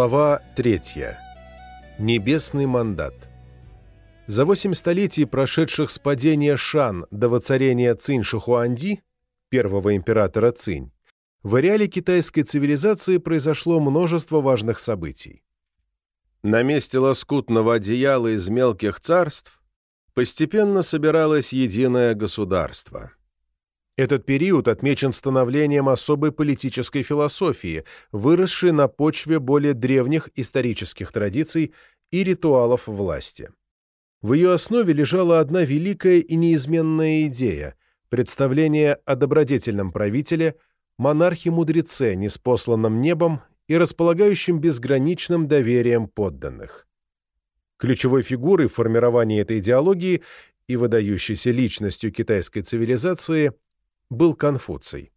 Глава 3. Небесный мандат. За восемь столетий, прошедших с падения Шан до воцарения Цинь Шихуанди, первого императора Цинь, в ареале китайской цивилизации произошло множество важных событий. На месте лоскутного одеяла из мелких царств постепенно собиралось единое государство – этот период отмечен становлением особой политической философии, выросшей на почве более древних исторических традиций и ритуалов власти. В ее основе лежала одна великая и неизменная идея – представление о добродетельном правителе, монархе-мудреце, неспосланном небом и располагающем безграничным доверием подданных. Ключевой фигурой в формировании этой идеологии и выдающейся личностью китайской цивилизации – был Конфуций.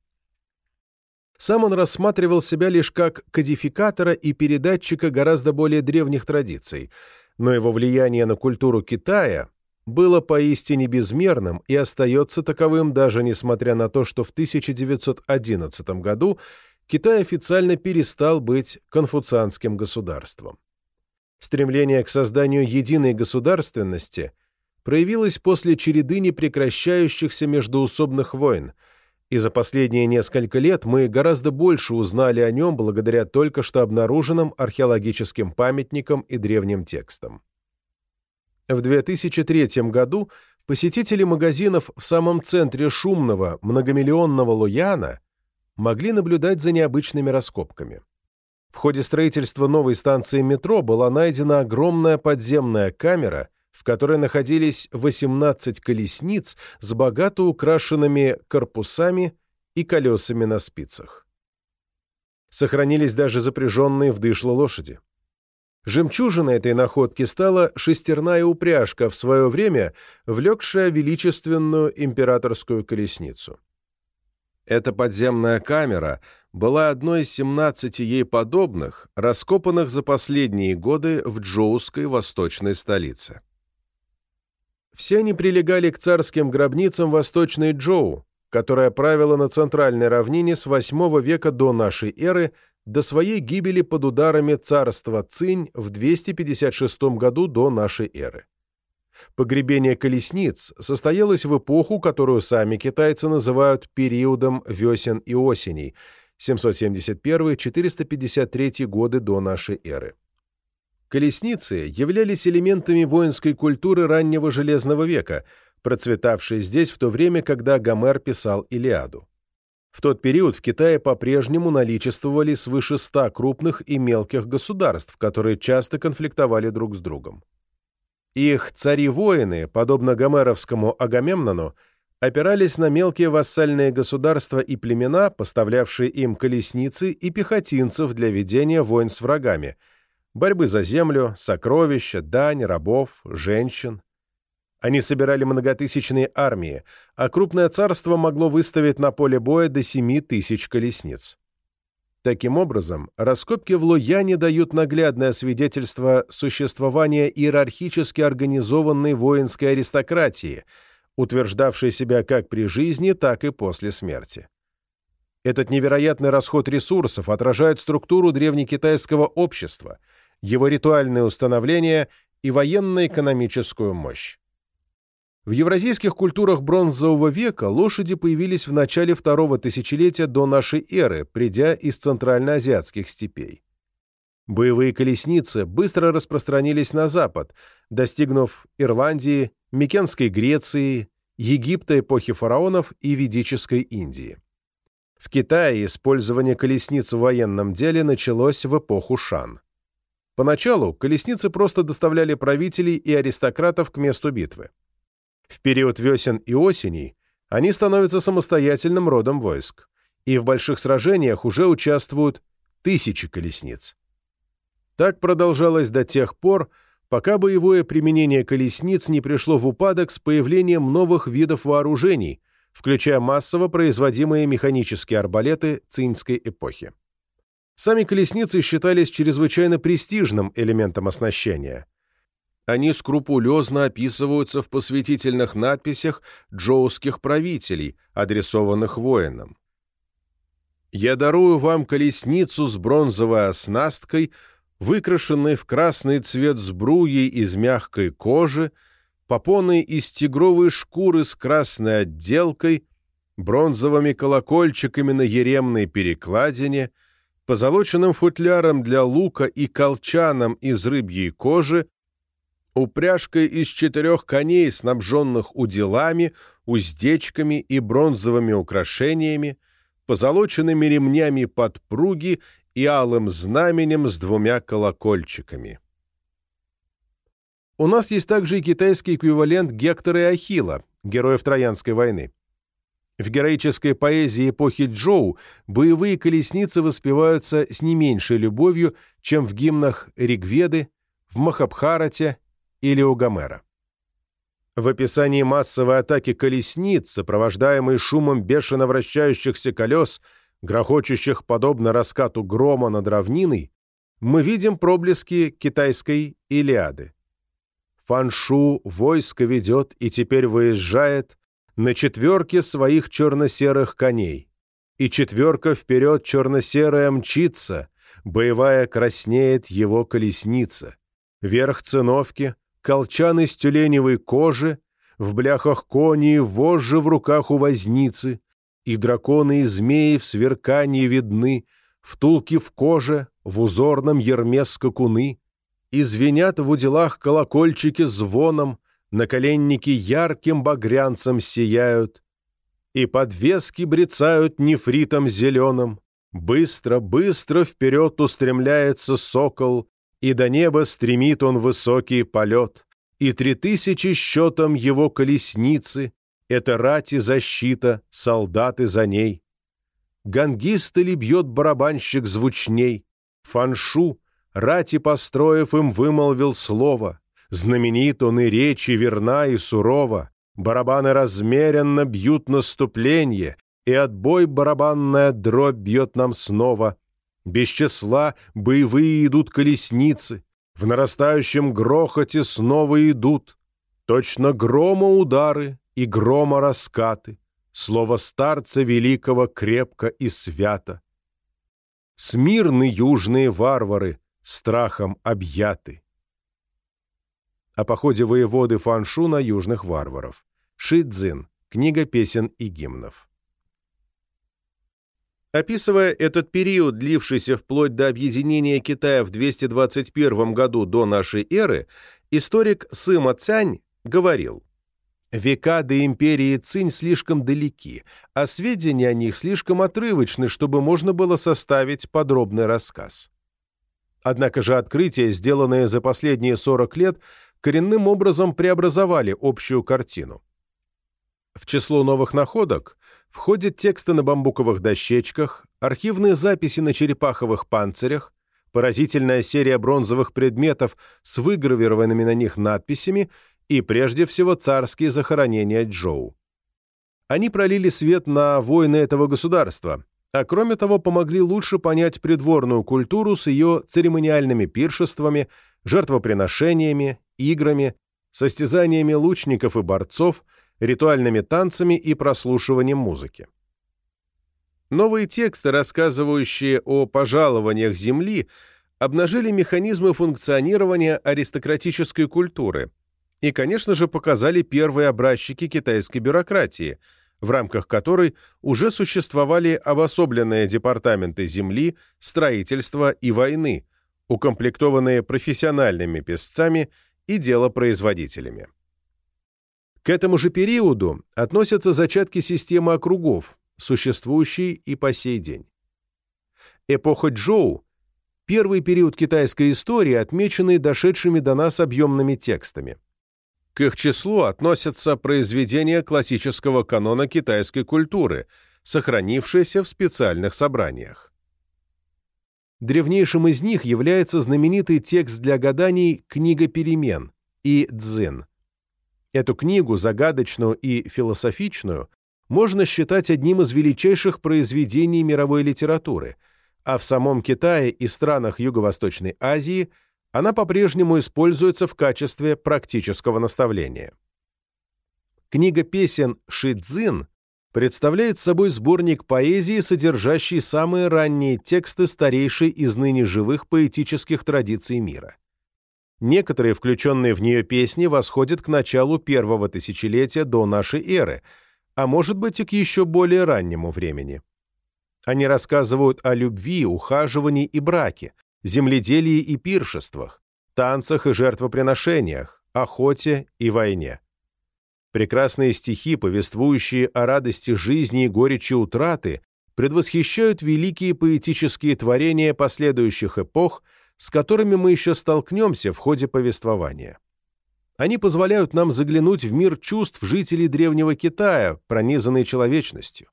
Сам он рассматривал себя лишь как кодификатора и передатчика гораздо более древних традиций, но его влияние на культуру Китая было поистине безмерным и остается таковым даже несмотря на то, что в 1911 году Китай официально перестал быть конфуцианским государством. Стремление к созданию единой государственности проявилось после череды непрекращающихся междоусобных войн, и за последние несколько лет мы гораздо больше узнали о нем благодаря только что обнаруженным археологическим памятникам и древним текстам. В 2003 году посетители магазинов в самом центре шумного многомиллионного Луяна могли наблюдать за необычными раскопками. В ходе строительства новой станции метро была найдена огромная подземная камера – в которой находились 18 колесниц с богато украшенными корпусами и колесами на спицах. Сохранились даже запряженные в дышло лошади. Жемчужиной этой находки стала шестерная упряжка, в свое время влекшая величественную императорскую колесницу. Эта подземная камера была одной из 17 ей подобных, раскопанных за последние годы в Джоуской восточной столице. Все они прилегали к царским гробницам Восточной Джоу, которая правила на центральной равнине с VIII века до нашей эры до своей гибели под ударами царства Цинь в 256 году до нашей эры. Погребение колесниц состоялось в эпоху, которую сами китайцы называют периодом весен и осеней 771-453 годы до нашей эры. Колесницы являлись элементами воинской культуры раннего Железного века, процветавшей здесь в то время, когда Гомер писал Илиаду. В тот период в Китае по-прежнему наличествовали свыше ста крупных и мелких государств, которые часто конфликтовали друг с другом. Их цари-воины, подобно гомеровскому Агамемнону, опирались на мелкие вассальные государства и племена, поставлявшие им колесницы и пехотинцев для ведения войн с врагами – борьбы за землю, сокровища, дань, рабов, женщин. Они собирали многотысячные армии, а крупное царство могло выставить на поле боя до семи тысяч колесниц. Таким образом, раскопки в Луяне дают наглядное свидетельство существования иерархически организованной воинской аристократии, утверждавшей себя как при жизни, так и после смерти. Этот невероятный расход ресурсов отражает структуру древнекитайского общества – его ритуальные установления и военно-экономическую мощь. В евразийских культурах бронзового века лошади появились в начале второго тысячелетия до нашей эры, придя из центральноазиатских степей. Боевые колесницы быстро распространились на запад, достигнув Ирландии, Микенской Греции, Египта эпохи фараонов и ведической Индии. В Китае использование колесниц в военном деле началось в эпоху Шан. Поначалу колесницы просто доставляли правителей и аристократов к месту битвы. В период весен и осеней они становятся самостоятельным родом войск, и в больших сражениях уже участвуют тысячи колесниц. Так продолжалось до тех пор, пока боевое применение колесниц не пришло в упадок с появлением новых видов вооружений, включая массово производимые механические арбалеты цинской эпохи. Сами колесницы считались чрезвычайно престижным элементом оснащения. Они скрупулезно описываются в посвятительных надписях джоуских правителей, адресованных воинам. «Я дарую вам колесницу с бронзовой оснасткой, выкрашенные в красный цвет сбруей из мягкой кожи, попоны из тигровой шкуры с красной отделкой, бронзовыми колокольчиками на еремной перекладине, позолоченным футляром для лука и колчаном из рыбьей кожи, упряжкой из четырех коней, снабженных уделами, уздечками и бронзовыми украшениями, позолоченными ремнями подпруги и алым знаменем с двумя колокольчиками. У нас есть также и китайский эквивалент Гектора и Ахилла, героев Троянской войны. В героической поэзии эпохи Джоу боевые колесницы воспеваются с не меньшей любовью, чем в гимнах Ригведы, в Махабхарате или у Гомера. В описании массовой атаки колесниц, сопровождаемой шумом бешено вращающихся колес, грохочущих подобно раскату грома над равниной, мы видим проблески китайской Илиады. Фаншу войско ведет и теперь выезжает на четверке своих черно-серых коней. И четверка вперед черно-серая мчится, боевая краснеет его колесница. Верх циновки, колчан из тюленевой кожи, в бляхах кони вожжи в руках у возницы, и драконы и змеи в сверкании видны, втулки в коже, в узорном ерме скакуны, и звенят в уделах колокольчики звоном, наколенники ярким багрянцем сияют, и подвески брецают нефритом зеленым. Быстро, быстро вперед устремляется сокол, и до неба стремит он высокий полет, и три тысячи счетом его колесницы, это рать и защита, солдаты за ней. Гангисты ли бьет барабанщик звучней, фаншу, рати построив им вымолвил слово, Знаменит он и речи верна и сурова, барабаны размеренно бьют наступление, и отбой барабанная дробь бьет нам снова. Без числа боевые идут колесницы, в нарастающем грохоте снова идут. Точно грома удары и грома раскаты, слово старца великого крепко и свято. Смирны южные варвары, страхом объяты о походе воеводы Фаншу на южных варваров. Ши Цзин. Книга песен и гимнов. Описывая этот период, длившийся вплоть до объединения Китая в 221 году до нашей эры, историк Сыма Цянь говорил, «Века до империи Цинь слишком далеки, а сведения о них слишком отрывочны, чтобы можно было составить подробный рассказ». Однако же открытия, сделанные за последние 40 лет, коренным образом преобразовали общую картину. В число новых находок входят тексты на бамбуковых дощечках, архивные записи на черепаховых панцирях, поразительная серия бронзовых предметов с выгравированными на них надписями и, прежде всего, царские захоронения Джоу. Они пролили свет на войны этого государства, а кроме того помогли лучше понять придворную культуру с ее церемониальными пиршествами, жертвоприношениями играми, состязаниями лучников и борцов, ритуальными танцами и прослушиванием музыки. Новые тексты, рассказывающие о пожалованиях земли, обнажили механизмы функционирования аристократической культуры и, конечно же, показали первые образчики китайской бюрократии, в рамках которой уже существовали обособленные департаменты земли, строительства и войны, укомплектованные профессиональными песцами и делопроизводителями. К этому же периоду относятся зачатки системы округов, существующей и по сей день. Эпоха Джоу – первый период китайской истории, отмеченный дошедшими до нас объемными текстами. К их числу относятся произведения классического канона китайской культуры, сохранившиеся в специальных собраниях. Древнейшим из них является знаменитый текст для гаданий «Книга перемен» и «Дзин». Эту книгу, загадочную и философичную, можно считать одним из величайших произведений мировой литературы, а в самом Китае и странах Юго-Восточной Азии она по-прежнему используется в качестве практического наставления. Книга песен Ши Цзин представляет собой сборник поэзии, содержащий самые ранние тексты старейшей из ныне живых поэтических традиций мира. Некоторые включенные в нее песни восходят к началу первого тысячелетия до нашей эры, а может быть и к еще более раннему времени. Они рассказывают о любви, ухаживании и браке, земледелии и пиршествах, танцах и жертвоприношениях, охоте и войне. Прекрасные стихи, повествующие о радости жизни и горечи утраты, предвосхищают великие поэтические творения последующих эпох, с которыми мы еще столкнемся в ходе повествования. Они позволяют нам заглянуть в мир чувств жителей Древнего Китая, пронизанный человечностью.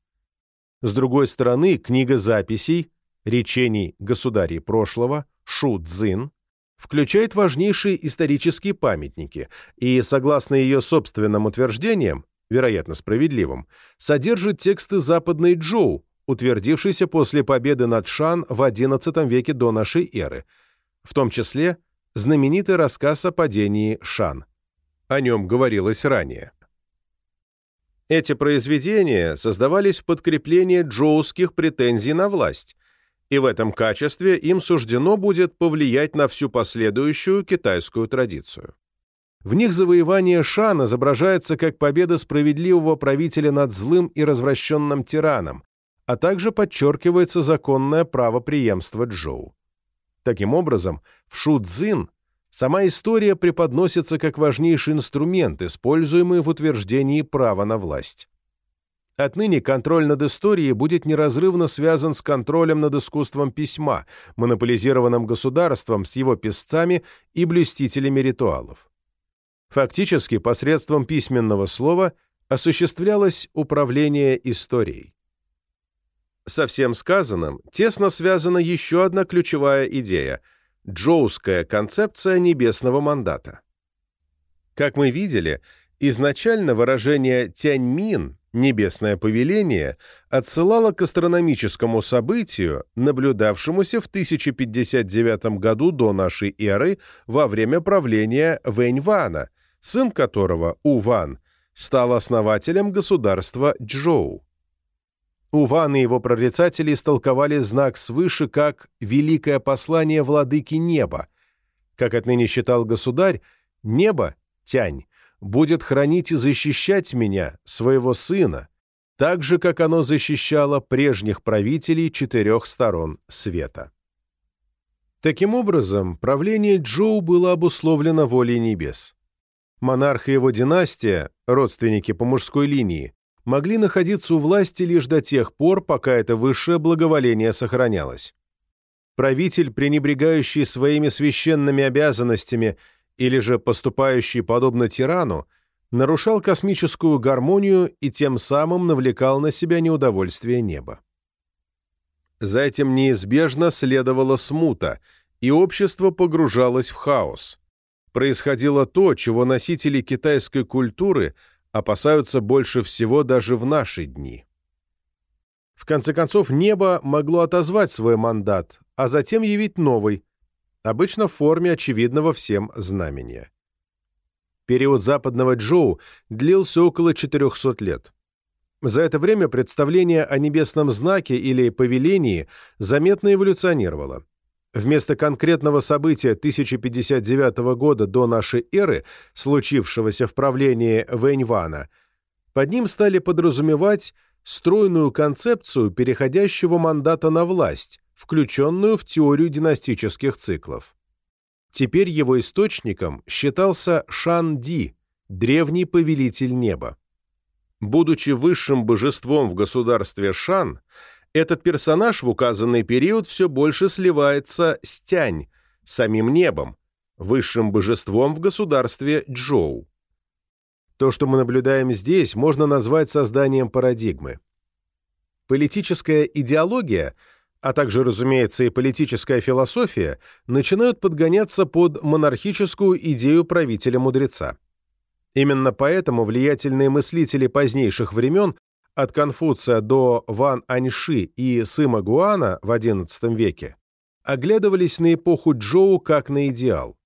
С другой стороны, книга записей, речений государей прошлого, Шу Цзин, включает важнейшие исторические памятники и, согласно ее собственным утверждениям, вероятно справедливым, содержит тексты западной Джоу, утвердившейся после победы над Шан в XI веке до нашей эры, в том числе знаменитый рассказ о падении Шан. О нем говорилось ранее. Эти произведения создавались в подкрепление джоуских претензий на власть, и в этом качестве им суждено будет повлиять на всю последующую китайскую традицию. В них завоевание Шан изображается как победа справедливого правителя над злым и развращенным тираном, а также подчеркивается законное право преемства Джоу. Таким образом, в Шу-Цзин сама история преподносится как важнейший инструмент, используемый в утверждении права на власть. Отныне контроль над историей будет неразрывно связан с контролем над искусством письма, монополизированным государством с его писцами и блюстителями ритуалов. Фактически, посредством письменного слова осуществлялось управление историей. Со всем сказанным тесно связана еще одна ключевая идея – джоуская концепция небесного мандата. Как мы видели, изначально выражение «тяньмин» Небесное повеление отсылало к астрономическому событию, наблюдавшемуся в 1059 году до нашей эры во время правления Вэньвана, сын которого, Уван, стал основателем государства Джоу. Уван и его прорицатели истолковали знак свыше как «великое послание владыки неба». Как отныне считал государь, небо, тянь, будет хранить и защищать меня, своего сына, так же, как оно защищало прежних правителей четырех сторон света. Таким образом, правление Джоу было обусловлено волей небес. Монарх и его династия, родственники по мужской линии, могли находиться у власти лишь до тех пор, пока это высшее благоволение сохранялось. Правитель, пренебрегающий своими священными обязанностями или же поступающий подобно тирану, нарушал космическую гармонию и тем самым навлекал на себя неудовольствие неба. За этим неизбежно следовала смута, и общество погружалось в хаос. Происходило то, чего носители китайской культуры опасаются больше всего даже в наши дни. В конце концов, небо могло отозвать свой мандат, а затем явить новый, обычно в форме очевидного всем знамения. Период западного Джоу длился около 400 лет. За это время представление о небесном знаке или повелении заметно эволюционировало. Вместо конкретного события 1059 года до нашей эры, случившегося в правлении Вэньвана, под ним стали подразумевать стройную концепцию переходящего мандата на власть, включенную в теорию династических циклов. Теперь его источником считался Шан-Ди, древний повелитель неба. Будучи высшим божеством в государстве Шан, этот персонаж в указанный период все больше сливается с Тянь, самим небом, высшим божеством в государстве Джоу. То, что мы наблюдаем здесь, можно назвать созданием парадигмы. Политическая идеология – а также, разумеется, и политическая философия, начинают подгоняться под монархическую идею правителя-мудреца. Именно поэтому влиятельные мыслители позднейших времен от Конфуция до Ван Аньши и Сыма Гуана в XI веке оглядывались на эпоху Джоу как на идеал.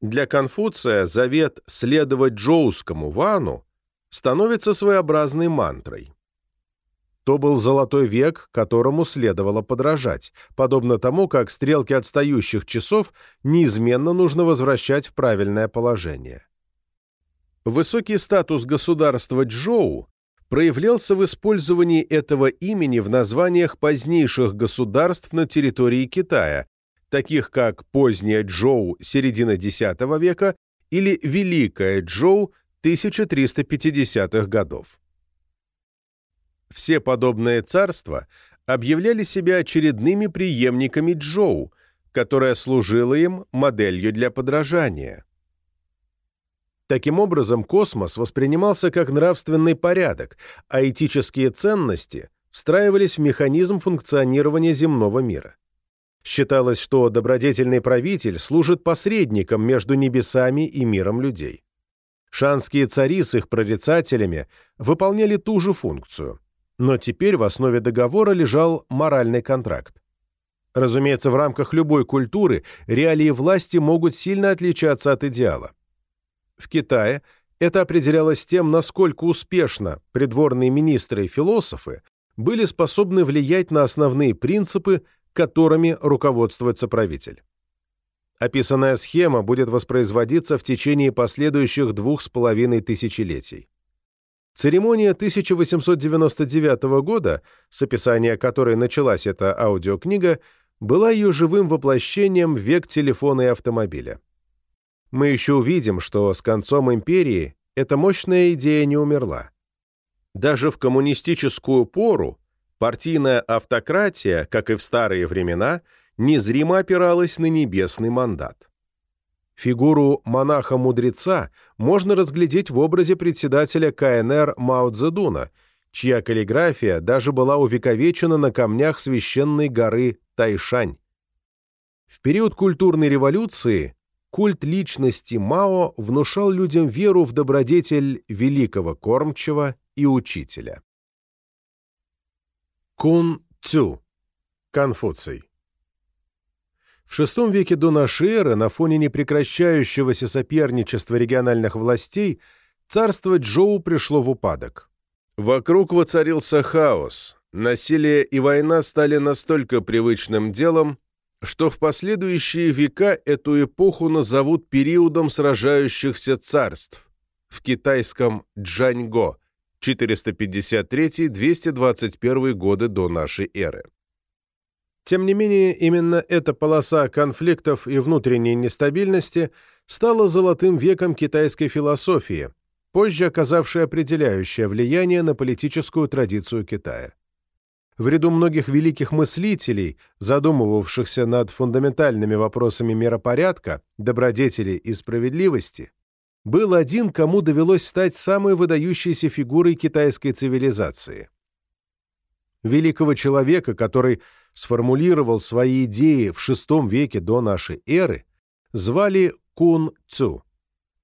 Для Конфуция завет следовать джоускому Вану становится своеобразной мантрой. То был золотой век, которому следовало подражать, подобно тому, как стрелки отстающих часов неизменно нужно возвращать в правильное положение. Высокий статус государства Джоу проявлялся в использовании этого имени в названиях позднейших государств на территории Китая, таких как поздняя Джоу середины X века или Великая Джоу 1350-х годов. Все подобные царства объявляли себя очередными преемниками Джоу, которая служила им моделью для подражания. Таким образом, космос воспринимался как нравственный порядок, а этические ценности встраивались в механизм функционирования земного мира. Считалось, что добродетельный правитель служит посредником между небесами и миром людей. Шанские цари с их прорицателями выполняли ту же функцию, но теперь в основе договора лежал моральный контракт. Разумеется, в рамках любой культуры реалии власти могут сильно отличаться от идеала. В Китае это определялось тем, насколько успешно придворные министры и философы были способны влиять на основные принципы, которыми руководствуется правитель. Описанная схема будет воспроизводиться в течение последующих двух с половиной тысячелетий. Церемония 1899 года, с описания которой началась эта аудиокнига, была ее живым воплощением век телефона и автомобиля мы еще увидим, что с концом империи эта мощная идея не умерла. Даже в коммунистическую пору партийная автократия, как и в старые времена, незримо опиралась на небесный мандат. Фигуру монаха-мудреца можно разглядеть в образе председателя КНР Мао Цзэдуна, чья каллиграфия даже была увековечена на камнях священной горы Тайшань. В период культурной революции культ личности Мао внушал людям веру в добродетель великого кормчего и учителя. Кун Цю. Конфуций. В VI веке до нашей эры на фоне непрекращающегося соперничества региональных властей царство Джоу пришло в упадок. Вокруг воцарился хаос, насилие и война стали настолько привычным делом, что в последующие века эту эпоху назовут периодом сражающихся царств в китайском Джаньго 453-221 годы до нашей эры. Тем не менее, именно эта полоса конфликтов и внутренней нестабильности стала золотым веком китайской философии, позже оказавшей определяющее влияние на политическую традицию Китая в ряду многих великих мыслителей, задумывавшихся над фундаментальными вопросами миропорядка, добродетели и справедливости, был один, кому довелось стать самой выдающейся фигурой китайской цивилизации. Великого человека, который сформулировал свои идеи в VI веке до нашей эры, звали Кун Цу,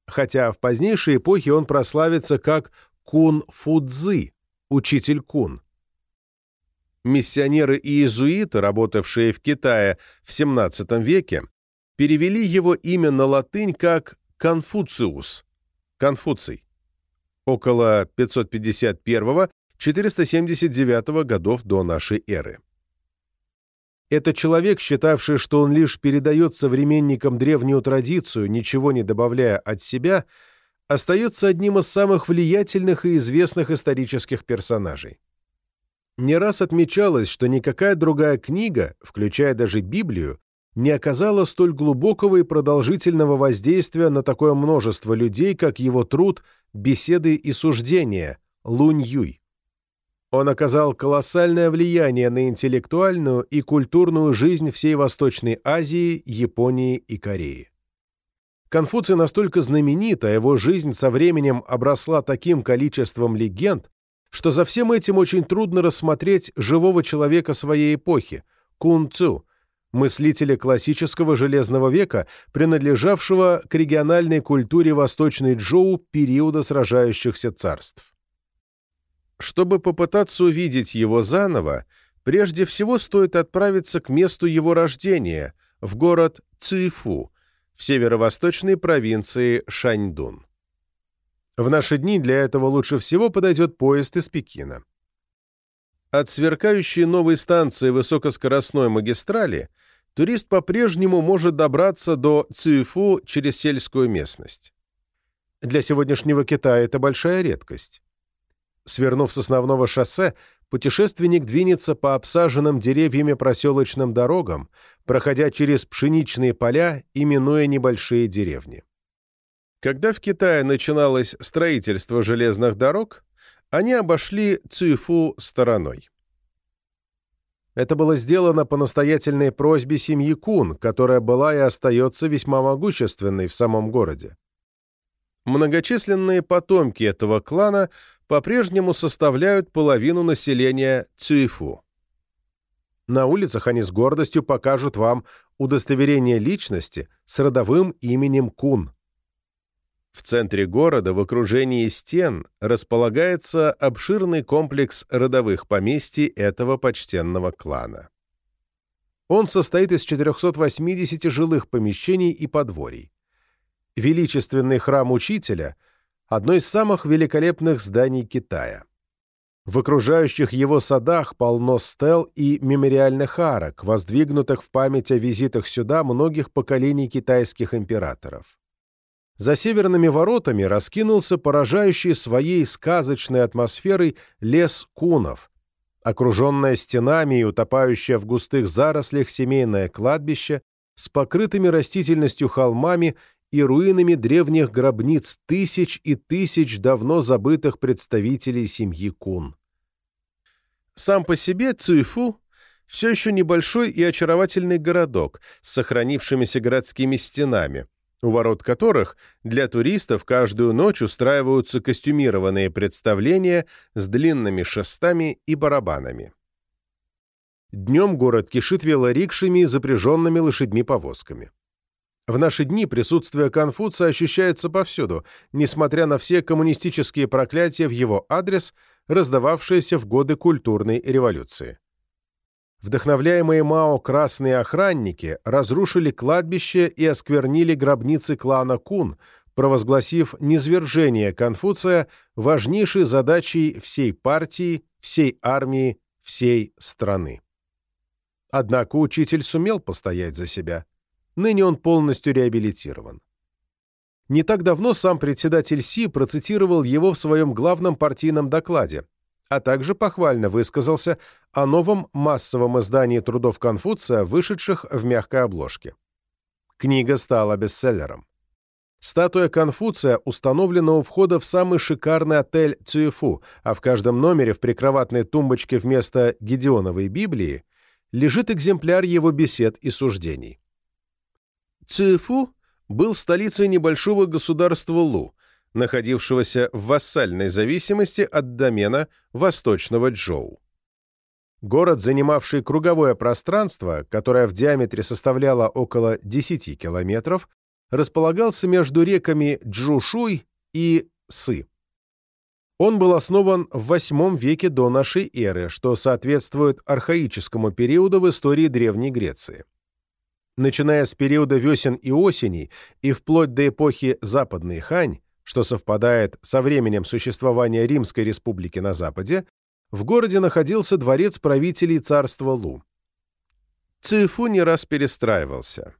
хотя в позднейшей эпохе он прославится как Кун Фудзи, учитель Кун. Миссионеры и иезуиты, работавшие в Китае в XVII веке, перевели его имя на латынь как Конфуциус, Конфуций, около 551-479 годов до нашей эры. Это человек, считавший, что он лишь передает современникам древнюю традицию, ничего не добавляя от себя, остается одним из самых влиятельных и известных исторических персонажей. Не раз отмечалось, что никакая другая книга, включая даже Библию, не оказала столь глубокого и продолжительного воздействия на такое множество людей, как его труд «Беседы и суждения» Лунь Юй. Он оказал колоссальное влияние на интеллектуальную и культурную жизнь всей Восточной Азии, Японии и Кореи. Конфуций настолько знаменит, а его жизнь со временем обросла таким количеством легенд, что за всем этим очень трудно рассмотреть живого человека своей эпохи, Кун Цю, мыслителя классического Железного века, принадлежавшего к региональной культуре Восточной Джоу периода сражающихся царств. Чтобы попытаться увидеть его заново, прежде всего стоит отправиться к месту его рождения, в город Цюйфу, в северо-восточной провинции Шаньдун. В наши дни для этого лучше всего подойдет поезд из Пекина. От сверкающей новой станции высокоскоростной магистрали турист по-прежнему может добраться до Цюйфу через сельскую местность. Для сегодняшнего Китая это большая редкость. Свернув с основного шоссе, путешественник двинется по обсаженным деревьями проселочным дорогам, проходя через пшеничные поля и минуя небольшие деревни. Когда в Китае начиналось строительство железных дорог, они обошли Цюйфу стороной. Это было сделано по настоятельной просьбе семьи Кун, которая была и остается весьма могущественной в самом городе. Многочисленные потомки этого клана по-прежнему составляют половину населения Цюйфу. На улицах они с гордостью покажут вам удостоверение личности с родовым именем Кун. В центре города, в окружении стен, располагается обширный комплекс родовых поместий этого почтенного клана. Он состоит из 480 жилых помещений и подворий. Величественный храм учителя – одно из самых великолепных зданий Китая. В окружающих его садах полно стел и мемориальных арок, воздвигнутых в память о визитах сюда многих поколений китайских императоров. За северными воротами раскинулся поражающий своей сказочной атмосферой лес кунов, окруженное стенами и утопающее в густых зарослях семейное кладбище с покрытыми растительностью холмами и руинами древних гробниц тысяч и тысяч давно забытых представителей семьи Кун. Сам по себе Цюйфу все еще небольшой и очаровательный городок с сохранившимися городскими стенами – у ворот которых для туристов каждую ночь устраиваются костюмированные представления с длинными шестами и барабанами. Днем город кишит велорикшами, запряженными лошадьми-повозками. В наши дни присутствие Конфуция ощущается повсюду, несмотря на все коммунистические проклятия в его адрес, раздававшиеся в годы культурной революции. Вдохновляемые Мао красные охранники разрушили кладбище и осквернили гробницы клана Кун, провозгласив низвержение Конфуция важнейшей задачей всей партии, всей армии, всей страны. Однако учитель сумел постоять за себя. Ныне он полностью реабилитирован. Не так давно сам председатель Си процитировал его в своем главном партийном докладе, а также похвально высказался о новом массовом издании трудов Конфуция, вышедших в мягкой обложке. Книга стала бестселлером. Статуя Конфуция установлена у входа в самый шикарный отель Цюэфу, а в каждом номере в прикроватной тумбочке вместо Гедеоновой Библии лежит экземпляр его бесед и суждений. Цюэфу был столицей небольшого государства Лу, находившегося в вассальной зависимости от домена Восточного Джоу. Город, занимавший круговое пространство, которое в диаметре составляло около 10 километров, располагался между реками Джушуй и Сы. Он был основан в VIII веке до нашей эры, что соответствует архаическому периоду в истории Древней Греции. Начиная с периода весен и осеней и вплоть до эпохи Западной Хань, что совпадает со временем существования Римской республики на Западе, в городе находился дворец правителей царства Лу. Цифу не раз перестраивался.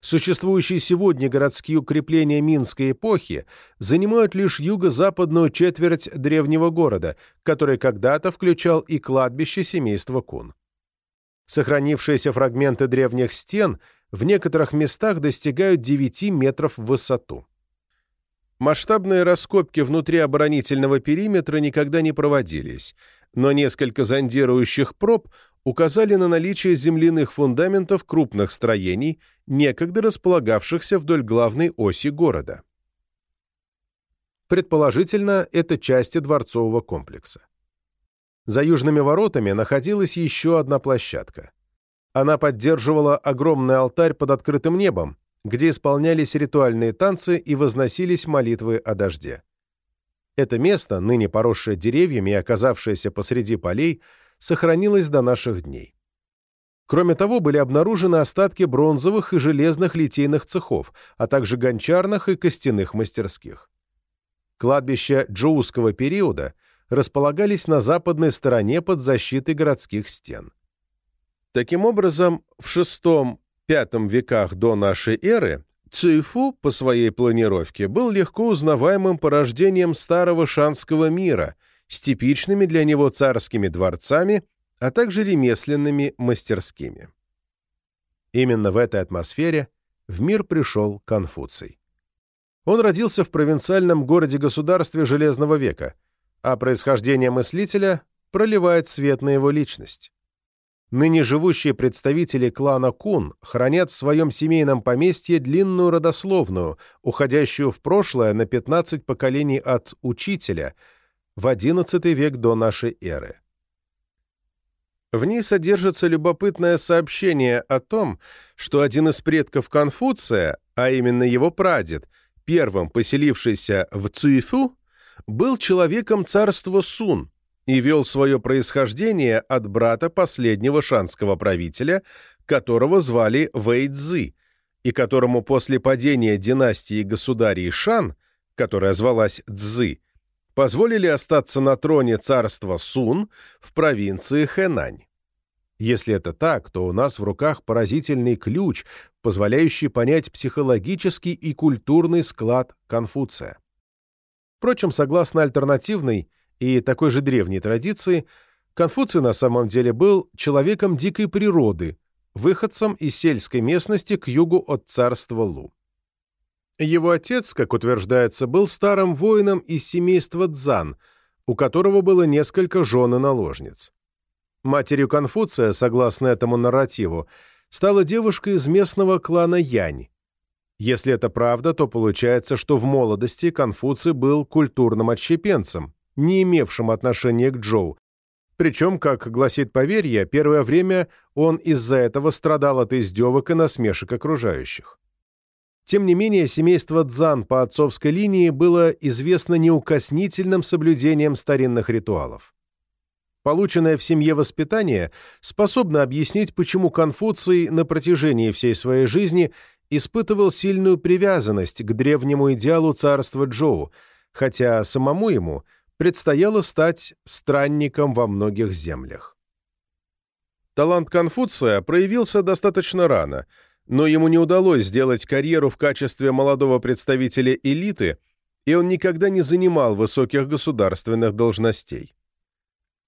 Существующие сегодня городские укрепления Минской эпохи занимают лишь юго-западную четверть древнего города, который когда-то включал и кладбище семейства Кун. Сохранившиеся фрагменты древних стен в некоторых местах достигают 9 метров в высоту. Масштабные раскопки внутри оборонительного периметра никогда не проводились, но несколько зондирующих проб указали на наличие земляных фундаментов крупных строений, некогда располагавшихся вдоль главной оси города. Предположительно, это части дворцового комплекса. За южными воротами находилась еще одна площадка. Она поддерживала огромный алтарь под открытым небом, где исполнялись ритуальные танцы и возносились молитвы о дожде. Это место, ныне поросшее деревьями и оказавшееся посреди полей, сохранилось до наших дней. Кроме того, были обнаружены остатки бронзовых и железных литейных цехов, а также гончарных и костяных мастерских. Кладбища джоуского периода располагались на западной стороне под защитой городских стен. Таким образом, в VI-V веках до нашей эры Цюйфу по своей планировке был легко узнаваемым порождением старого шанского мира с типичными для него царскими дворцами, а также ремесленными мастерскими. Именно в этой атмосфере в мир пришел Конфуций. Он родился в провинциальном городе-государстве Железного века, а происхождение мыслителя проливает свет на его личность. Ныне живущие представители клана Кун хранят в своем семейном поместье длинную родословную, уходящую в прошлое на 15 поколений от учителя, в XI век до нашей эры. В ней содержится любопытное сообщение о том, что один из предков Конфуция, а именно его прадед, первым поселившийся в Цюйфу, был человеком царства Сун, и вел свое происхождение от брата последнего шанского правителя, которого звали Вэйцзы, и которому после падения династии государей Шан, которая звалась Цзы, позволили остаться на троне царства Сун в провинции Хэнань. Если это так, то у нас в руках поразительный ключ, позволяющий понять психологический и культурный склад Конфуция. Впрочем, согласно альтернативной, и такой же древней традиции, Конфуций на самом деле был человеком дикой природы, выходцем из сельской местности к югу от царства Лу. Его отец, как утверждается, был старым воином из семейства Цзан, у которого было несколько жен и наложниц. Матерью Конфуция, согласно этому нарративу, стала девушка из местного клана Янь. Если это правда, то получается, что в молодости Конфуций был культурным отщепенцем, не имевшим отношения к Джоу. Причем, как гласит поверье, первое время он из-за этого страдал от издевок и насмешек окружающих. Тем не менее, семейство Дзан по отцовской линии было известно неукоснительным соблюдением старинных ритуалов. Полученное в семье воспитание способно объяснить, почему Конфуций на протяжении всей своей жизни испытывал сильную привязанность к древнему идеалу царства Джоу, хотя самому ему – предстояло стать странником во многих землях. Талант Конфуция проявился достаточно рано, но ему не удалось сделать карьеру в качестве молодого представителя элиты, и он никогда не занимал высоких государственных должностей.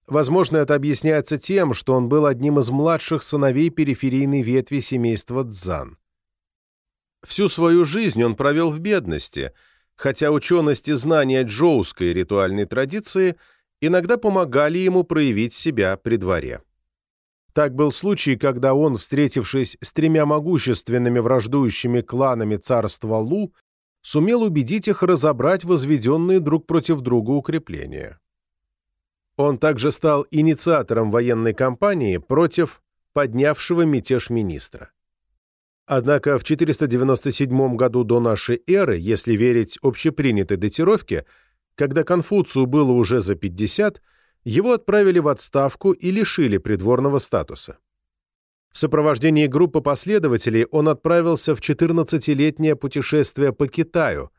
Возможно, это объясняется тем, что он был одним из младших сыновей периферийной ветви семейства Цзан. Всю свою жизнь он провел в бедности – хотя ученость и знания джоуской ритуальной традиции иногда помогали ему проявить себя при дворе. Так был случай, когда он, встретившись с тремя могущественными враждующими кланами царства Лу, сумел убедить их разобрать возведенные друг против друга укрепления. Он также стал инициатором военной кампании против поднявшего мятеж министра. Однако в 497 году до нашей эры, если верить общепринятой датировке, когда Конфуцию было уже за 50, его отправили в отставку и лишили придворного статуса. В сопровождении группы последователей он отправился в 14-летнее путешествие по Китаю,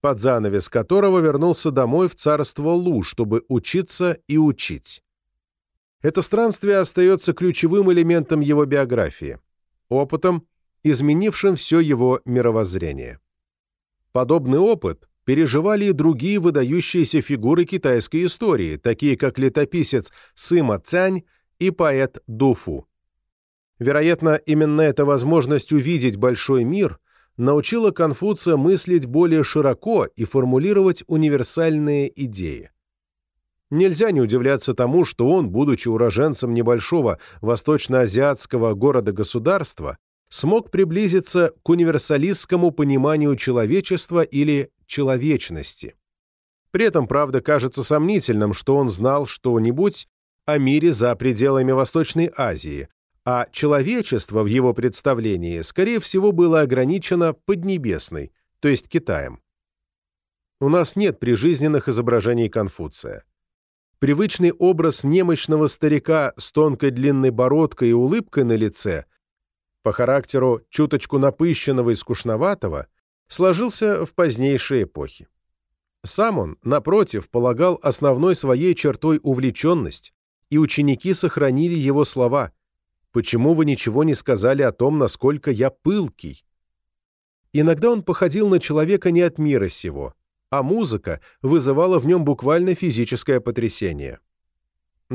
под занавес которого вернулся домой в царство Лу, чтобы учиться и учить. Это странствие остается ключевым элементом его биографии. Опытом, изменившим все его мировоззрение. Подобный опыт переживали и другие выдающиеся фигуры китайской истории, такие как летописец Сыма Цянь и поэт Дуфу. Вероятно, именно эта возможность увидеть большой мир научила Конфуция мыслить более широко и формулировать универсальные идеи. Нельзя не удивляться тому, что он, будучи уроженцем небольшого восточноазиатского города-государства, смог приблизиться к универсалистскому пониманию человечества или человечности. При этом, правда, кажется сомнительным, что он знал что-нибудь о мире за пределами Восточной Азии, а человечество в его представлении, скорее всего, было ограничено Поднебесной, то есть Китаем. У нас нет прижизненных изображений Конфуция. Привычный образ немощного старика с тонкой длинной бородкой и улыбкой на лице по характеру чуточку напыщенного и скучноватого, сложился в позднейшие эпохи. Сам он, напротив, полагал основной своей чертой увлеченность, и ученики сохранили его слова «Почему вы ничего не сказали о том, насколько я пылкий?» Иногда он походил на человека не от мира сего, а музыка вызывала в нем буквально физическое потрясение.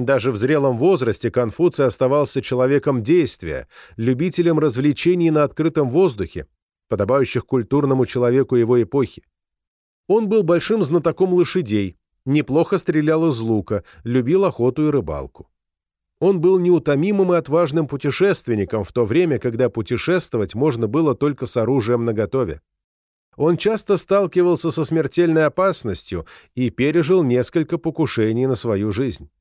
Даже в зрелом возрасте Конфуций оставался человеком действия, любителем развлечений на открытом воздухе, подобающих культурному человеку его эпохи. Он был большим знатоком лошадей, неплохо стрелял из лука, любил охоту и рыбалку. Он был неутомимым и отважным путешественником в то время, когда путешествовать можно было только с оружием наготове. Он часто сталкивался со смертельной опасностью и пережил несколько покушений на свою жизнь.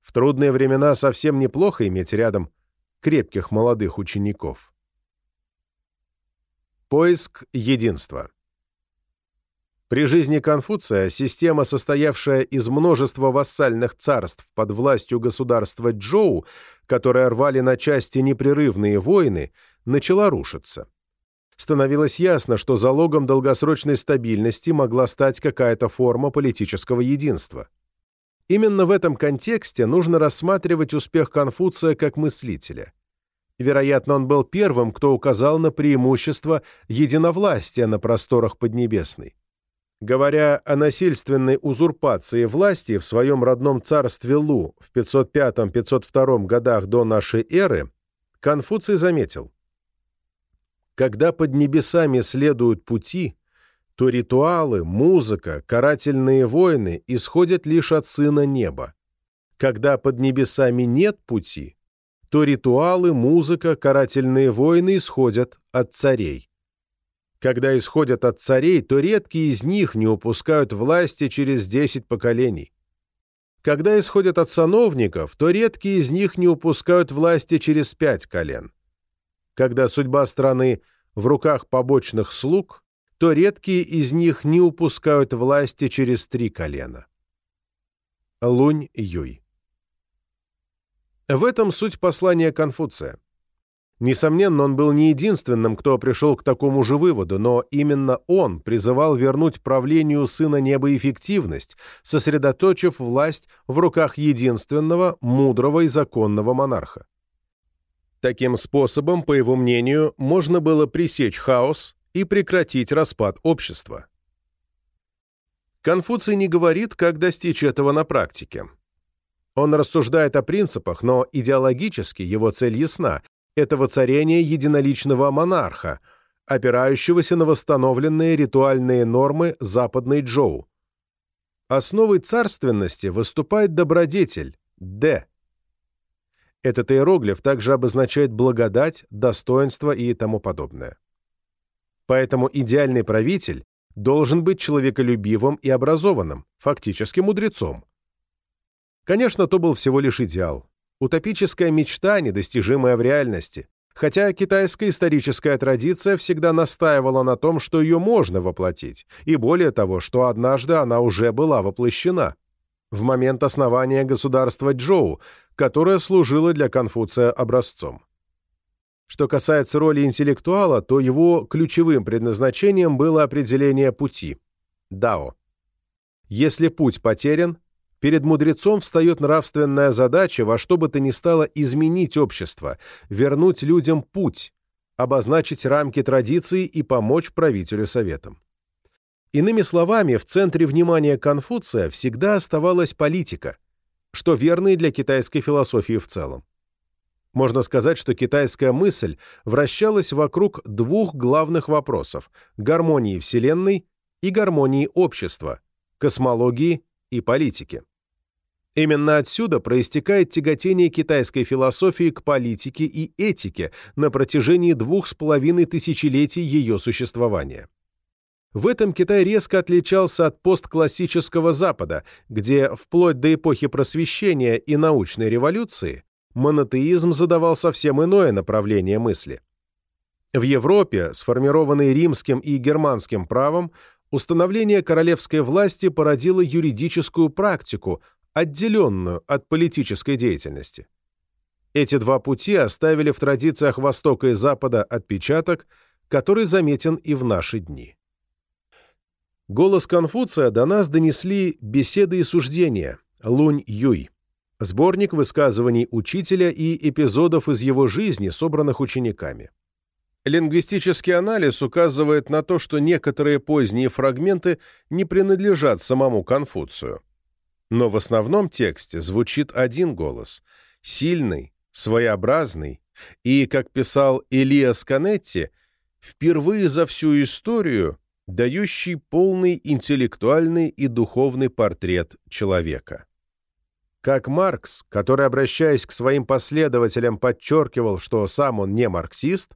В трудные времена совсем неплохо иметь рядом крепких молодых учеников. Поиск единства При жизни Конфуция система, состоявшая из множества вассальных царств под властью государства Джоу, которые рвали на части непрерывные войны, начала рушиться. Становилось ясно, что залогом долгосрочной стабильности могла стать какая-то форма политического единства. Именно в этом контексте нужно рассматривать успех Конфуция как мыслителя. Вероятно, он был первым, кто указал на преимущество единовластия на просторах Поднебесной. Говоря о насильственной узурпации власти в своем родном царстве Лу в 505-502 годах до нашей эры, Конфуций заметил, «Когда под небесами следуют пути, то ритуалы, музыка, карательные войны исходят лишь от Сына Неба. Когда под небесами нет пути, то ритуалы, музыка, карательные войны исходят от царей. Когда исходят от царей, то редкие из них не упускают власти через десять поколений. Когда исходят от сановников, то редкие из них не упускают власти через пять колен. Когда судьба страны в руках побочных слуг, то редкие из них не упускают власти через три колена. Лунь Юй В этом суть послания Конфуция. Несомненно, он был не единственным, кто пришел к такому же выводу, но именно он призывал вернуть правлению Сына Неба эффективность, сосредоточив власть в руках единственного, мудрого и законного монарха. Таким способом, по его мнению, можно было пресечь хаос, и прекратить распад общества. Конфуций не говорит, как достичь этого на практике. Он рассуждает о принципах, но идеологически его цель ясна – это воцарение единоличного монарха, опирающегося на восстановленные ритуальные нормы западной Джоу. Основой царственности выступает добродетель – Д. Этот иероглиф также обозначает благодать, достоинство и тому подобное. Поэтому идеальный правитель должен быть человеколюбивым и образованным, фактически мудрецом. Конечно, то был всего лишь идеал. Утопическая мечта, недостижимая в реальности. Хотя китайская историческая традиция всегда настаивала на том, что ее можно воплотить, и более того, что однажды она уже была воплощена. В момент основания государства Джоу, которое служило для Конфуция образцом. Что касается роли интеллектуала, то его ключевым предназначением было определение пути – дао. Если путь потерян, перед мудрецом встает нравственная задача во что бы то ни стало изменить общество, вернуть людям путь, обозначить рамки традиции и помочь правителю советам. Иными словами, в центре внимания Конфуция всегда оставалась политика, что верно и для китайской философии в целом. Можно сказать, что китайская мысль вращалась вокруг двух главных вопросов – гармонии Вселенной и гармонии общества, космологии и политики. Именно отсюда проистекает тяготение китайской философии к политике и этике на протяжении двух с половиной тысячелетий ее существования. В этом Китай резко отличался от постклассического Запада, где вплоть до эпохи Просвещения и научной революции монотеизм задавал совсем иное направление мысли. В Европе, сформированной римским и германским правом, установление королевской власти породило юридическую практику, отделенную от политической деятельности. Эти два пути оставили в традициях Востока и Запада отпечаток, который заметен и в наши дни. Голос Конфуция до нас донесли беседы и суждения Лунь Юй, сборник высказываний учителя и эпизодов из его жизни, собранных учениками. Лингвистический анализ указывает на то, что некоторые поздние фрагменты не принадлежат самому Конфуцию. Но в основном тексте звучит один голос – сильный, своеобразный и, как писал Элиас Сканетти, впервые за всю историю дающий полный интеллектуальный и духовный портрет человека. Как Маркс, который, обращаясь к своим последователям, подчеркивал, что сам он не марксист,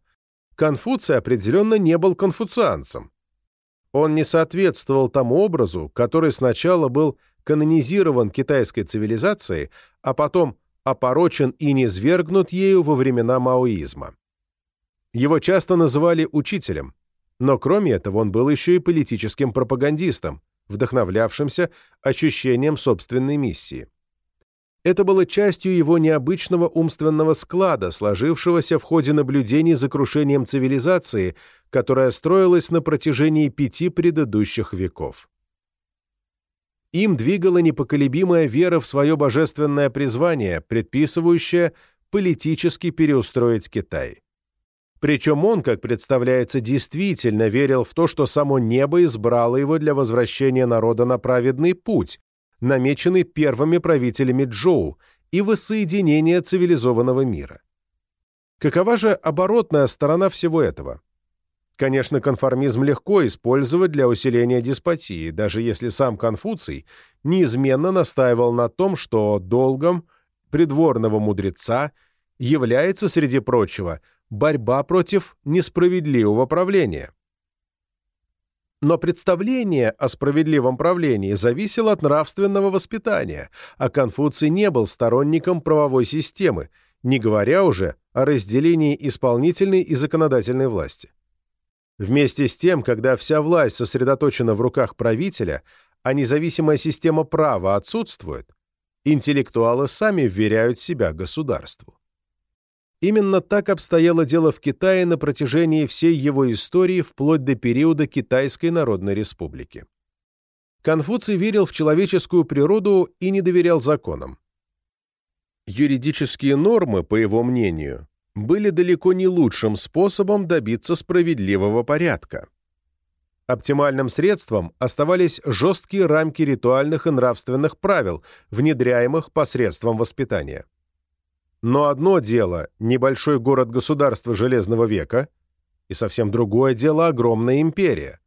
Конфуций определенно не был конфуцианцем. Он не соответствовал тому образу, который сначала был канонизирован китайской цивилизацией, а потом опорочен и низвергнут ею во времена маоизма. Его часто называли учителем, но кроме этого он был еще и политическим пропагандистом, вдохновлявшимся ощущением собственной миссии. Это было частью его необычного умственного склада, сложившегося в ходе наблюдений за крушением цивилизации, которая строилась на протяжении пяти предыдущих веков. Им двигала непоколебимая вера в свое божественное призвание, предписывающее политически переустроить Китай. Причем он, как представляется, действительно верил в то, что само небо избрало его для возвращения народа на праведный путь, намеченный первыми правителями Джоу, и воссоединения цивилизованного мира. Какова же оборотная сторона всего этого? Конечно, конформизм легко использовать для усиления деспотии, даже если сам Конфуций неизменно настаивал на том, что долгом придворного мудреца является, среди прочего, борьба против несправедливого правления. Но представление о справедливом правлении зависело от нравственного воспитания, а Конфуций не был сторонником правовой системы, не говоря уже о разделении исполнительной и законодательной власти. Вместе с тем, когда вся власть сосредоточена в руках правителя, а независимая система права отсутствует, интеллектуалы сами вверяют себя государству. Именно так обстояло дело в Китае на протяжении всей его истории вплоть до периода Китайской Народной Республики. Конфуций верил в человеческую природу и не доверял законам. Юридические нормы, по его мнению, были далеко не лучшим способом добиться справедливого порядка. Оптимальным средством оставались жесткие рамки ритуальных и нравственных правил, внедряемых посредством воспитания. Но одно дело – небольшой город-государство Железного века, и совсем другое дело – огромная империя.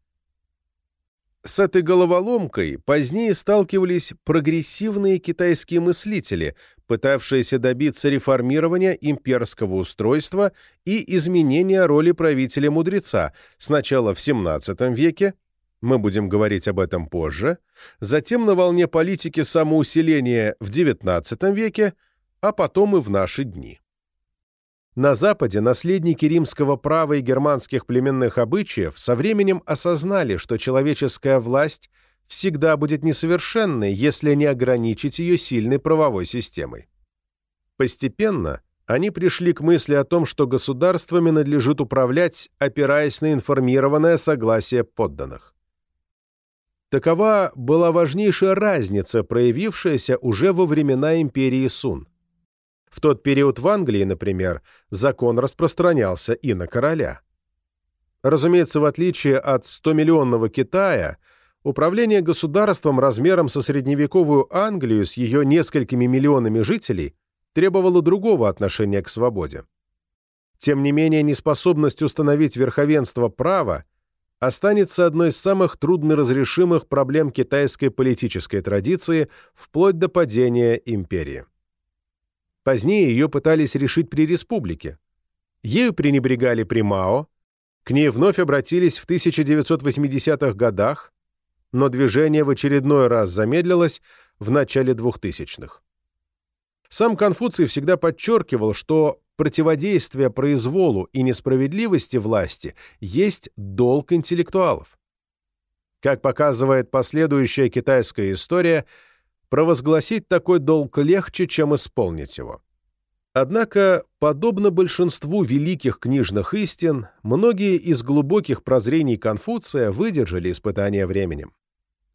С этой головоломкой позднее сталкивались прогрессивные китайские мыслители, пытавшиеся добиться реформирования имперского устройства и изменения роли правителя-мудреца сначала в XVII веке, мы будем говорить об этом позже, затем на волне политики самоусиления в XIX веке, а потом и в наши дни. На Западе наследники римского права и германских племенных обычаев со временем осознали, что человеческая власть всегда будет несовершенной, если не ограничить ее сильной правовой системой. Постепенно они пришли к мысли о том, что государствами надлежит управлять, опираясь на информированное согласие подданных. Такова была важнейшая разница, проявившаяся уже во времена империи Сун. В тот период в Англии, например, закон распространялся и на короля. Разумеется, в отличие от 100-миллионного Китая, управление государством размером со средневековую Англию с ее несколькими миллионами жителей требовало другого отношения к свободе. Тем не менее, неспособность установить верховенство права останется одной из самых трудноразрешимых проблем китайской политической традиции вплоть до падения империи. Позднее ее пытались решить при республике. Ею пренебрегали при Мао, к ней вновь обратились в 1980-х годах, но движение в очередной раз замедлилось в начале 2000-х. Сам Конфуций всегда подчеркивал, что противодействие произволу и несправедливости власти есть долг интеллектуалов. Как показывает последующая китайская история – провозгласить такой долг легче, чем исполнить его. Однако, подобно большинству великих книжных истин, многие из глубоких прозрений Конфуция выдержали испытания временем.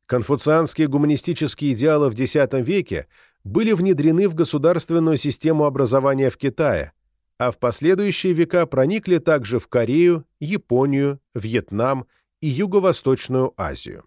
Конфуцианские гуманистические идеалы в X веке были внедрены в государственную систему образования в Китае, а в последующие века проникли также в Корею, Японию, Вьетнам и Юго-Восточную Азию.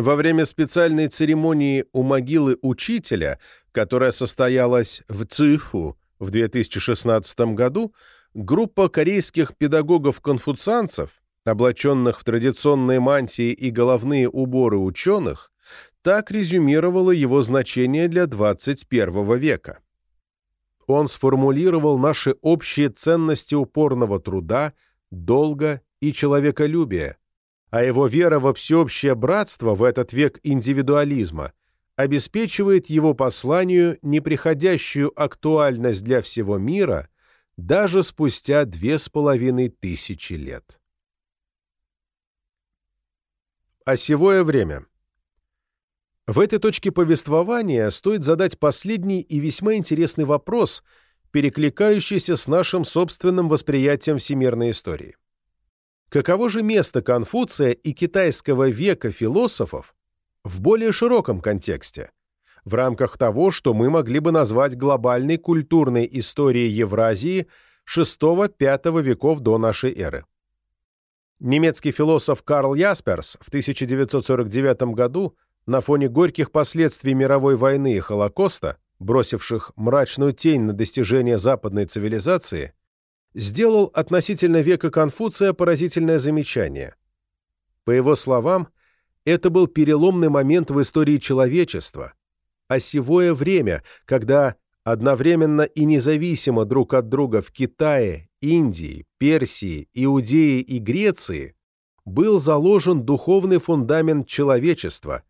Во время специальной церемонии у могилы учителя, которая состоялась в Цюфу в 2016 году, группа корейских педагогов-конфуцианцев, облаченных в традиционные мантии и головные уборы ученых, так резюмировала его значение для 21 века. Он сформулировал наши общие ценности упорного труда, долга и человеколюбия, а его вера во всеобщее братство в этот век индивидуализма обеспечивает его посланию неприходящую актуальность для всего мира даже спустя две с половиной тысячи лет. Осевое время В этой точке повествования стоит задать последний и весьма интересный вопрос, перекликающийся с нашим собственным восприятием всемирной истории. Каково же место Конфуция и китайского века философов в более широком контексте, в рамках того, что мы могли бы назвать глобальной культурной историей Евразии VI-V веков до нашей эры? Немецкий философ Карл Ясперс в 1949 году на фоне горьких последствий мировой войны и Холокоста, бросивших мрачную тень на достижения западной цивилизации, сделал относительно века Конфуция поразительное замечание. По его словам, это был переломный момент в истории человечества, осевое время, когда одновременно и независимо друг от друга в Китае, Индии, Персии, Иудее и Греции был заложен духовный фундамент человечества,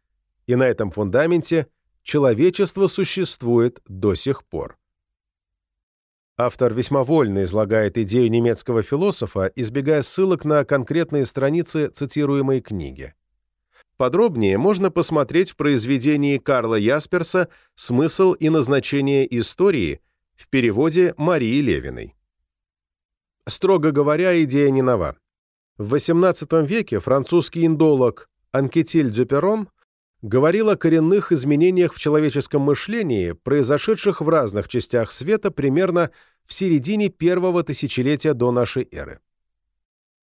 и на этом фундаменте человечество существует до сих пор. Автор весьма вольно излагает идею немецкого философа, избегая ссылок на конкретные страницы цитируемой книги. Подробнее можно посмотреть в произведении Карла Ясперса «Смысл и назначение истории» в переводе Марии Левиной. Строго говоря, идея не нова. В XVIII веке французский индолог Анкетиль Дюперон говорил о коренных изменениях в человеческом мышлении, произошедших в разных частях света примерно в середине первого тысячелетия до нашей эры.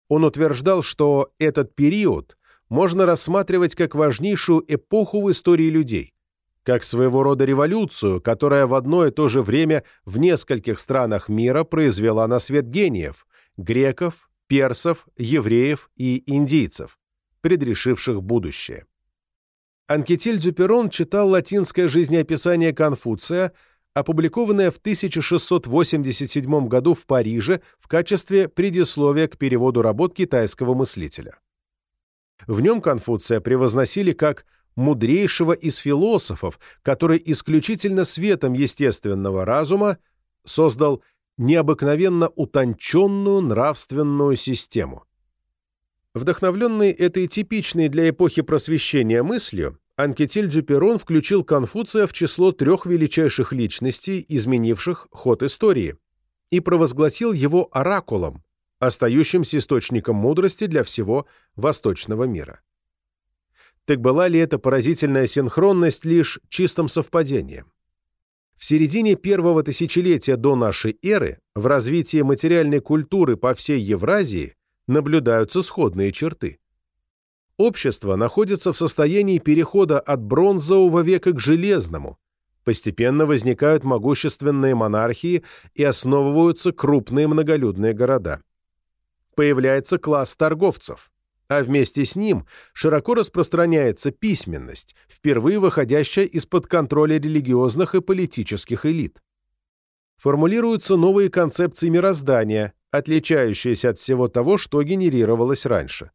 Он утверждал, что этот период можно рассматривать как важнейшую эпоху в истории людей, как своего рода революцию, которая в одно и то же время в нескольких странах мира произвела на свет гениев – греков, персов, евреев и индийцев, предрешивших будущее. Анкетиль Дюперон читал латинское жизнеописание Конфуция, опубликованное в 1687 году в Париже в качестве предисловия к переводу работ китайского мыслителя. В нем Конфуция превозносили как мудрейшего из философов, который исключительно светом естественного разума создал необыкновенно утонченную нравственную систему. Вдохновленный этой типичной для эпохи просвещения мыслью, Анкетиль Дюперон включил Конфуция в число трех величайших личностей, изменивших ход истории, и провозгласил его оракулом, остающимся источником мудрости для всего восточного мира. Так была ли эта поразительная синхронность лишь чистым совпадением? В середине первого тысячелетия до нашей эры в развитии материальной культуры по всей Евразии наблюдаются сходные черты. Общество находится в состоянии перехода от бронзового века к железному, постепенно возникают могущественные монархии и основываются крупные многолюдные города. Появляется класс торговцев, а вместе с ним широко распространяется письменность, впервые выходящая из-под контроля религиозных и политических элит. Формулируются новые концепции мироздания, отличающиеся от всего того, что генерировалось раньше.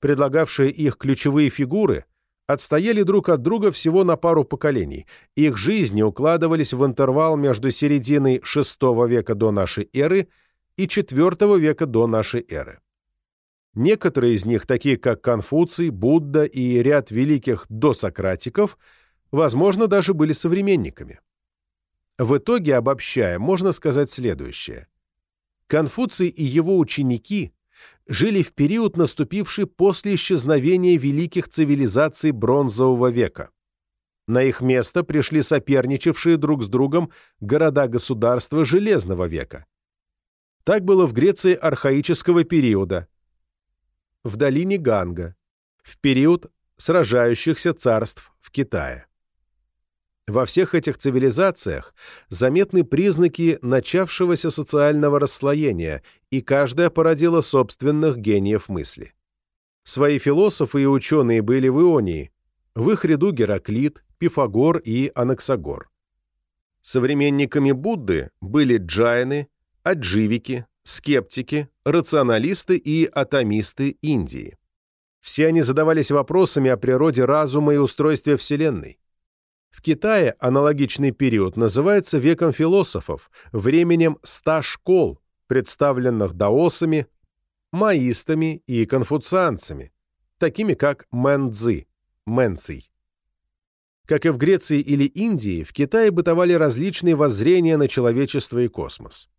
Предлагавшие их ключевые фигуры отстояли друг от друга всего на пару поколений. Их жизни укладывались в интервал между серединой VI века до нашей эры и IV века до нашей эры. Некоторые из них, такие как Конфуций, Будда и ряд великих досократиков, возможно, даже были современниками. В итоге, обобщая, можно сказать следующее. Конфуций и его ученики жили в период, наступивший после исчезновения великих цивилизаций Бронзового века. На их место пришли соперничавшие друг с другом города-государства Железного века. Так было в Греции архаического периода, в долине Ганга, в период сражающихся царств в Китае. Во всех этих цивилизациях заметны признаки начавшегося социального расслоения, и каждая породила собственных гениев мысли. Свои философы и ученые были в Ионии, в их ряду Гераклит, Пифагор и Анаксагор. Современниками Будды были джайны, адживики, скептики, рационалисты и атомисты Индии. Все они задавались вопросами о природе разума и устройстве Вселенной. В Китае аналогичный период называется веком философов, временем ста школ, представленных даосами, маистами и конфуцианцами, такими как Мэн Цзы, Мэнций. Как и в Греции или Индии, в Китае бытовали различные воззрения на человечество и космос.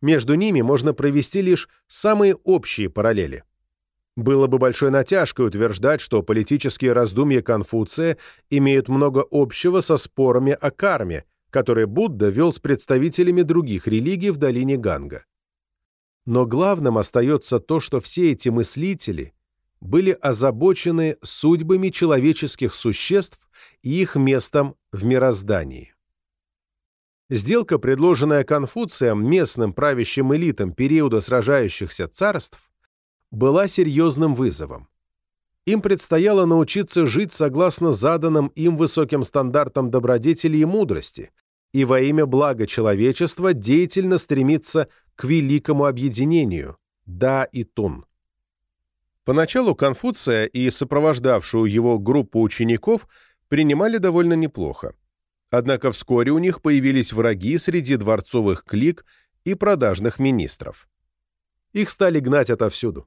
Между ними можно провести лишь самые общие параллели – было бы большой натяжкой утверждать, что политические раздумья Конфуция имеют много общего со спорами о карме, которые Будда вел с представителями других религий в долине Ганга. Но главным остается то, что все эти мыслители были озабочены судьбами человеческих существ и их местом в мироздании. Сделка, предложенная Конфуцием местным правящим элитам периода сражающихся царств, была серьезным вызовом. Им предстояло научиться жить согласно заданным им высоким стандартам добродетели и мудрости, и во имя блага человечества деятельно стремиться к великому объединению – да и тун. Поначалу Конфуция и сопровождавшую его группу учеников принимали довольно неплохо. Однако вскоре у них появились враги среди дворцовых клик и продажных министров. Их стали гнать отовсюду.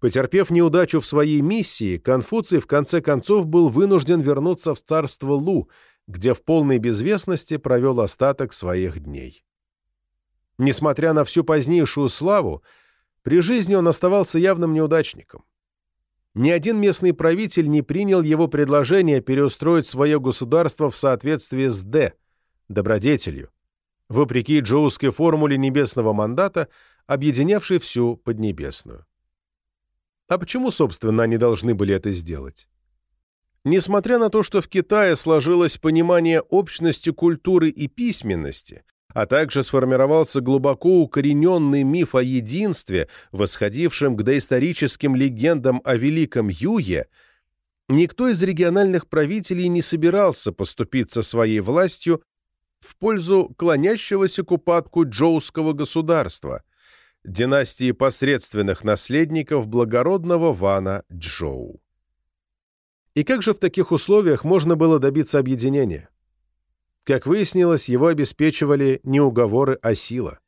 Потерпев неудачу в своей миссии, Конфуций в конце концов был вынужден вернуться в царство Лу, где в полной безвестности провел остаток своих дней. Несмотря на всю позднейшую славу, при жизни он оставался явным неудачником. Ни один местный правитель не принял его предложение переустроить свое государство в соответствии с Д, добродетелью, вопреки джоусской формуле небесного мандата, объединявшей всю Поднебесную. А почему, собственно, они должны были это сделать? Несмотря на то, что в Китае сложилось понимание общности культуры и письменности, а также сформировался глубоко укорененный миф о единстве, восходившем к доисторическим легендам о Великом Юе, никто из региональных правителей не собирался поступиться своей властью в пользу клонящегося к упадку джоуского государства – династии посредственных наследников благородного Вана Джоу. И как же в таких условиях можно было добиться объединения? Как выяснилось, его обеспечивали не уговоры, а сила.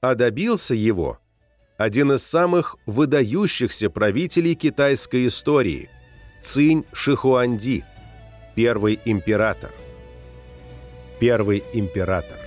А добился его один из самых выдающихся правителей китайской истории – Цинь Шихуанди, первый император. Первый император.